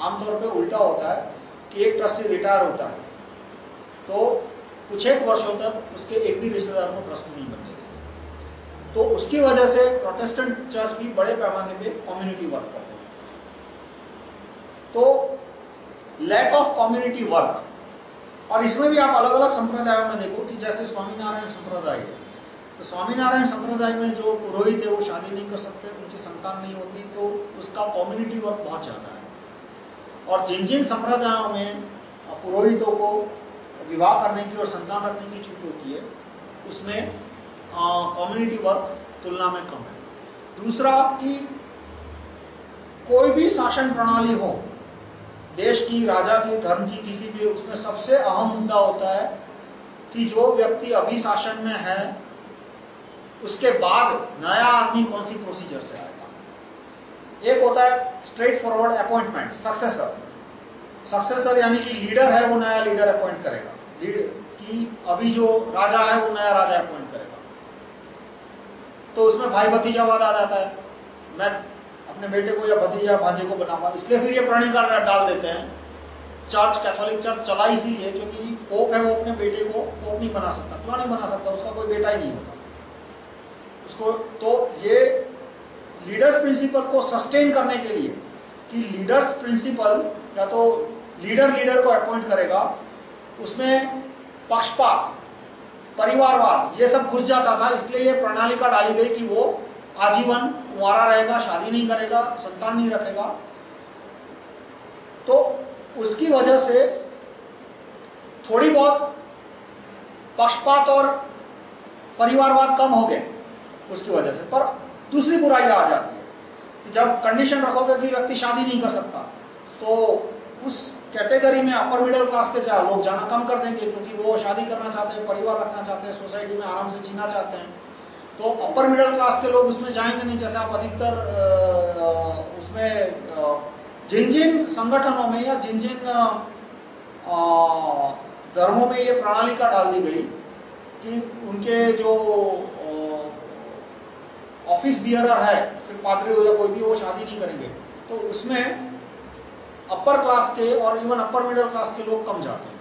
आमतौर पे उल्टा होता है कि एक ट्रस्टी रिटायर होता है। तो कुछ एक वर्षों तक उसके एक भी रिश्तेदार को ट्रस्टी नहीं बनेगा तो उसकी वजह से प्रोटेस्टेंट चर्च भी बड़े पैमाने पे कम्युनिटी वर्क करते हैं। तो लैक ऑफ़ कम्युनिटी वर्क और इसमें भी आप अलग अलग संप्रदायों में देखो कि जैसे स्वामीनारायण संप्रदाय है। तो स्वामीनारायण संप्रदाय में जो पुरोहित है, वो शादी नहीं कर सकते उनकी संतान नहीं होती तो उसका कम्युनिटी वर्क बहुत ज़्यादा है। और जिन जिन संप्रदायों में पुरोहितों को विवाह करने की और संतान रखने की छूट होती है, उसमें कम्युनिटी वर्क तुलना में कम है। दूसरा कि कोई भी शासन प्रणाली हो देश की, राजा की, धर्म की, किसी भी, उसमें सबसे अहम मुद्दा होता है कि जो व्यक्ति अभी शासन में है, उसके बाद नया आदमी कौन सी प्रोसीजर से आएगा? एक होता है straight forward appointment successor successor यानी कि लीडर है, वो नया लीडर अपॉइंट करेगा। कि अभी जो राजा है, वो नया राजा अपॉइंट करेगा। तो उसमें भाई भतीजावाद आ जाता है। मैं अपने बेटे को या भतीजा, भांजे को बनाऊँगा इसलिए फिर ये प्रणिका डाल देते हैं। चर्च कैथोलिक चर्च चला इसीलिए क्योंकि पोप है वो अपने बेटे को पोप नहीं बना सकता। क्यों नहीं बना सकता? उसका कोई बेटा ही नहीं होता। उसको तो ये लीडर्स प्रिंसिपल को सस्टेन करने के लिए कि लीडर्स प्रिंसिपल या तो लीडर लीडर को अपॉइंट करेगा, उसमें पक्षपात, परिवारवाद, ये सब घुस जाता था। इसलिए ये प्रणाली का डाली गई कि वो आजीवन, कुंवारा रहेगा, शादी नहीं करेगा, संतान नहीं रखेगा। तो उसकी वजह से थोड़ी बहुत पक्षपात और परिवारवाद कम हो गए उसकी वजह से। पर दूसरी बुराई आ जाती है कि जब कंडीशन रखोगे कि व्यक्ति शादी नहीं कर सकता तो उस कैटेगरी में अपर मिडिल क्लास के चाहे लोग जाना कम कर देंगे, क्योंकि वो शादी करना चाहते हैं, परिवार रखना चाहते हैं सोसाइटी में आराम से जीना चाहते हैं। तो अपर मिडिल क्लास के लोग उसमें जाएँगे नहीं, जैसे आप अधिकतर उसमें जिन जिन संगठनों में या जिन जिन धर्मों में ये प्रणाली का डाल दी गई कि उनके जो ऑफ़िस बियरर है, फिर पादरी हो या कोई भी, वो शादी नहीं करेंगे। तो उसमें अपर क्लास के और इवन अपर मिडिल क्लास के लोग कम जाते हैं।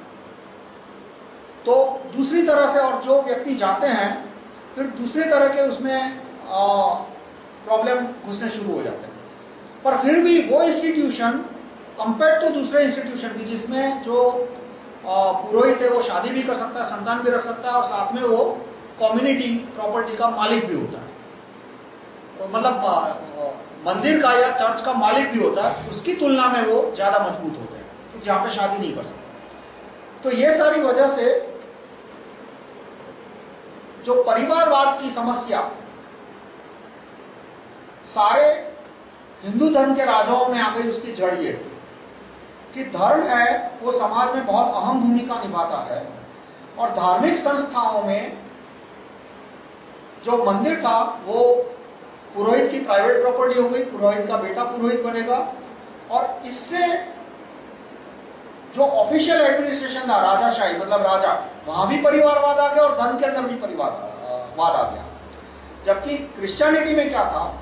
तो दूसरी तरह से और जो व्यक्ति जाते हैं फिर दूसरे तरह के उसमें प्रॉब्लम घुसने शुरू हो जाते हैं। पर फिर भी वो इंस्टीट्यूशन कंपेयर टू दूसरे इंस्टीट्यूशन की जिसमें जो पुरोहित है, वो शादी भी कर सकता है, संतान भी रख सकता है और साथ में वो कम्युनिटी प्रॉपर्टी का मालिक भी होता है। तो मतलब मंदिर का या चर्च का मालिक भी होता है, उसकी तुलना में वो ज़्यादा मज़बूत होते हैं। तो जहाँ पे शादी नहीं कर सकते। तो ये सारी वजह से जो परिवारवाद की समस्या सारे हिंदू धर्म के राजाओं में आ गई, उसकी जड़ ये थी कि धर्म है, वो समाज में बहुत अहम भूमिका निभाता है। और धार्मिक संस्थाओं में जो मंदिर था, वो पुरोहित की प्राइवेट प्रॉपर्टी हो गई, पुरोहित का बेटा पुरोहित बनेगा। और इससे जो ऑफिशियल एडमिनिस्ट्रेशन था राजाशाही मतलब राजा वहाँ भी परिवारवाद आ गया और धर्म के अंदर भी परिवारवाद आ गया। जबकि क्रिश्चियनिटी में क्या था?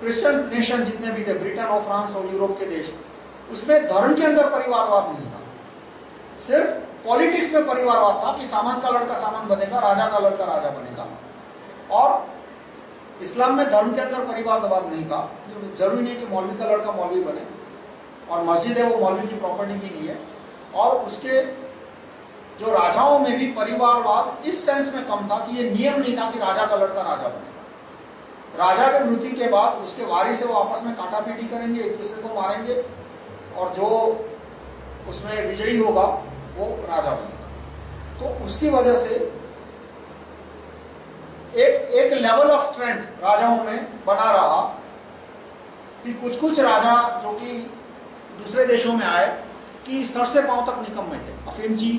क्रिश्चियन नेशन जितने भी थे ब्रिटेन और फ्रांस और यूरोप के देश, उसमें धर्म के अंदर परिवारवाद नहीं था। सिर्फ़ पॉलिटिक्स में परिवारवाद था कि सामान का लड़का सामान बनेगा, राजा का लड़का राजा बनेगा। और इस्लाम में धर्म के अंदर परिवारवाद नहीं था। ज़रूरी नहीं कि मौलवी का लड़का मौलवी बने। और मस्जिद है, वो मौलवी की प्रॉपर्टी भी नहीं है। और उसके जो राजाओं में भी परिवारवाद इस सेंस में कम था कि ये नियम नहीं था कि राजा का लड़का राजा बनेगा राजा के मृत्यु के बाद उसके वारिस से वो आपस में कांटा पीटी करेंगे, एक दूसरे को मारेंगे और जो उसमें विजयी होगा, वो राजा बनेगा। तो उसकी वजह से एक एक लेवल ऑफ़ स्ट्रेंथ राजाओं में बना रहा कि कुछ कुछ राजा जो कि दूसरे देशों में आए, कि सर से पाँव तक निकम्मे थे। अफीम जी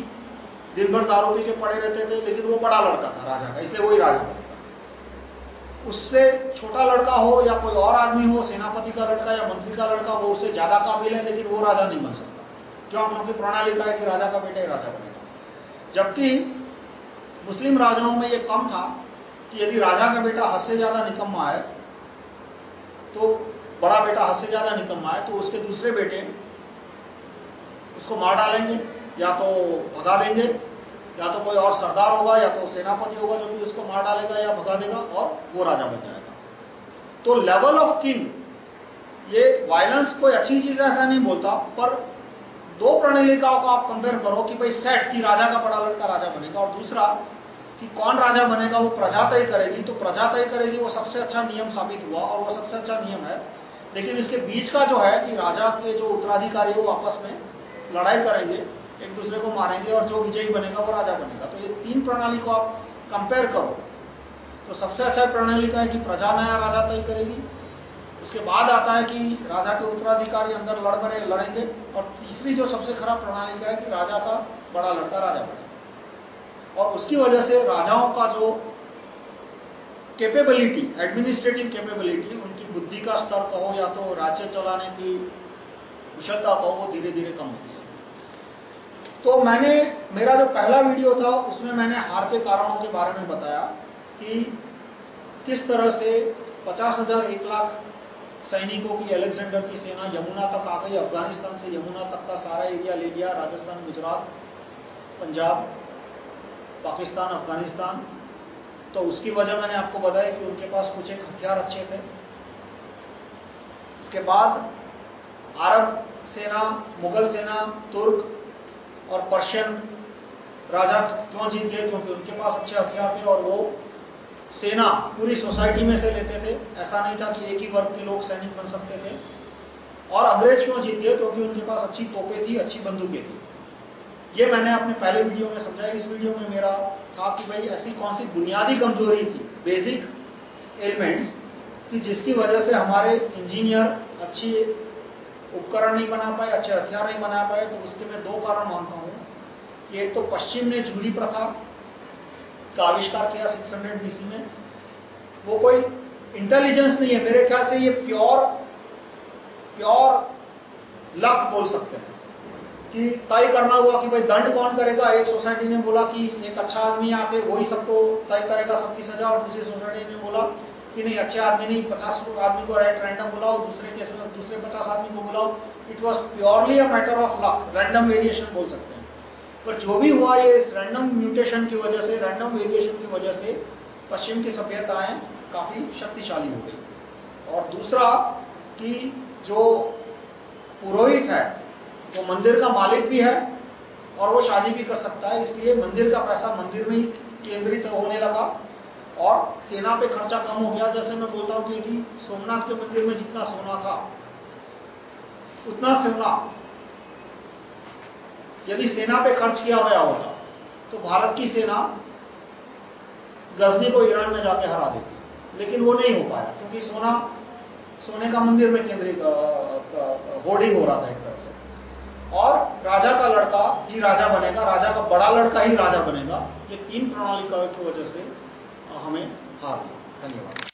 दिन भर दारू पी के पड़े रहते थे, लेकिन वो बड़ा लड़का था राजा का, इसलिए वही राजा उससे छोटा लड़का हो या कोई और आदमी हो, सेनापति का लड़का या मंत्री का लड़का वो उससे ज़्यादा काबिल है लेकिन वो राजा नहीं बन सकता। क्यों? क्योंकि प्रणाली का है कि राजा का बेटा ही राजा बनेगा। जबकि मुस्लिम राजाओं में ये कम था कि यदि राजा का बेटा हद से ज़्यादा निकम्मा है तो बड़ा बेटा हद से ज़्यादा निकम्मा है तो उसके दूसरे बेटे उसको मार डालेंगे। या तो भगा देंगे, या तो कोई और सरदार होगा, या तो सेनापति होगा जो भी उसको मार डालेगा या भगा देगा और वो राजा बन जाएगा। तो लेवल ऑफ़ किंग ये वायलेंस कोई अच्छी चीज़ ऐसा नहीं बोलता, पर दो प्रणलिकाओं को आप कंपेयर करो कि भाई सेट की राजा का बड़ा लड़का राजा बनेगा, और दूसरा कि कौन राजा बनेगा, वो प्रजा तय करेगी तो प्रजा तय करेगी, वो सबसे अच्छा नियम साबित हुआ, और वो सबसे अच्छा नियम है। लेकिन इसके बीच का जो है कि राजा के जो उत्तराधिकारी वो आपस में लड़ाई करेंगे एक दूसरे को मारेंगे और जो विजयी बनेगा वो राजा बनेगा। तो ये तीन प्रणाली को आप कंपेयर करो। तो सबसे अच्छा प्रणाली का है कि प्रजा नया राजा तय करेगी। उसके बाद आता है कि राजा के उत्तराधिकारी अंदर लड़ बड़े लड़ेंगे। और तीसरी जो सबसे खराब प्रणाली का है कि राजा का बड़ा लड़का राजा बने और उसकी वजह से राजाओं का जो कैपेबिलिटी एडमिनिस्ट्रेटिव कैपेबिलिटी उनकी बुद्धि का स्तर कहो या तो राज्य चलाने की कुशलता कहो, वो धीरे धीरे कम होती है। तो मैंने, मेरा जो पहला वीडियो था, उसमें मैंने हार के कारणों के बारे में बताया कि किस तरह से पचास हज़ार एक लाख सैनिकों की अलेक्जेंडर की सेना यमुना तक आ गई, अफ़गानिस्तान से यमुना तक का सारा एरिया ले लिया, राजस्थान, गुजरात, पंजाब, पाकिस्तान, अफ़गानिस्तान। तो उसकी वजह मैंने आपको बताया कि उनके पास कुछ एक हथियार अच्छे थे। इसके बाद अरब सेना, मुगल सेना, तुर्क और पर्शियन राजा क्यों जीत गए क्योंकि उनके पास अच्छे हथियार थे और वो सेना पूरी सोसाइटी में से लेते थे। ऐसा नहीं था कि एक ही वर्ग के लोग सैनिक बन सकते थे। और अंग्रेज़ क्यों जीत? गए क्योंकि उनके पास अच्छी तोपें थी, अच्छी बंदूकें थी। ये मैंने अपने पहले वीडियो में समझाया। इस वीडियो में मेरा था कि भाई ऐसी कौन सी बुनियादी कमज़ोरी थी बेसिक एलिमेंट्स कि जिसकी वजह से हमारे इंजीनियर अच्छी उपकरण नहीं बना पाए, अच्छे हथियार नहीं बना पाए तो उसके मैं दो कारण मानता हूँ। एक तो पश्चिम ने जूरी प्रथा, का आविष्कार किया 600 बीसी में। वो कोई इंटेलिजेंस नहीं है, मेरे ख्याल से ये प्योर प्योर लक बोल सकते हैं। कि तय करना हुआ कि भाई दंड कौन करेगा? एक सोसाइटी ने बोला कि एक अच्छा आदमी आके वही सबको तय करेगा, सबकी सजा, और दूसरी सोसाइटी ने बोला कि नहीं अच्छे आदमी नहीं पचास आदमी को राइट रैंडम बुलाओ, दूसरे केस में दूसरे पचास आदमी को बुलाओ। It was purely a matter of luck random variation बोल सकते हैं। पर जो भी हुआ, ये इस रैंडम म्यूटेशन की वजह से रैंडम वेरिएशन की वजह से पश्चिम की सभ्यताएँ काफ़ी शक्तिशाली हो गई। और दूसरा कि जो पुरोहित है, वो मंदिर का मालिक भी है और वो शादी भी कर सकता है, इसलिए मंदिर का पैसा मंदिर में ही केंद्रित होने लगा। और सेना पे खर्चा कम हो गया, जैसे मैं बोलता हूँ कि यदि सोमनाथ के मंदिर में जितना सोना था, उतना सोना यदि सेना पे खर्च किया गया होता तो भारत की सेना गजनी को ईरान में जाके हरा देती, लेकिन वो नहीं हो पाया, क्योंकि सोना, सोने का मंदिर में केंद्रित होर्डिंग हो रहा था एक तरह से। और राजा का लड़का ही राजा बनेगा, राजा का बड़ा लड़का ही राजा बनेगा, ये तीन प्रणाली की वजह से हमें हार धन्यवाद।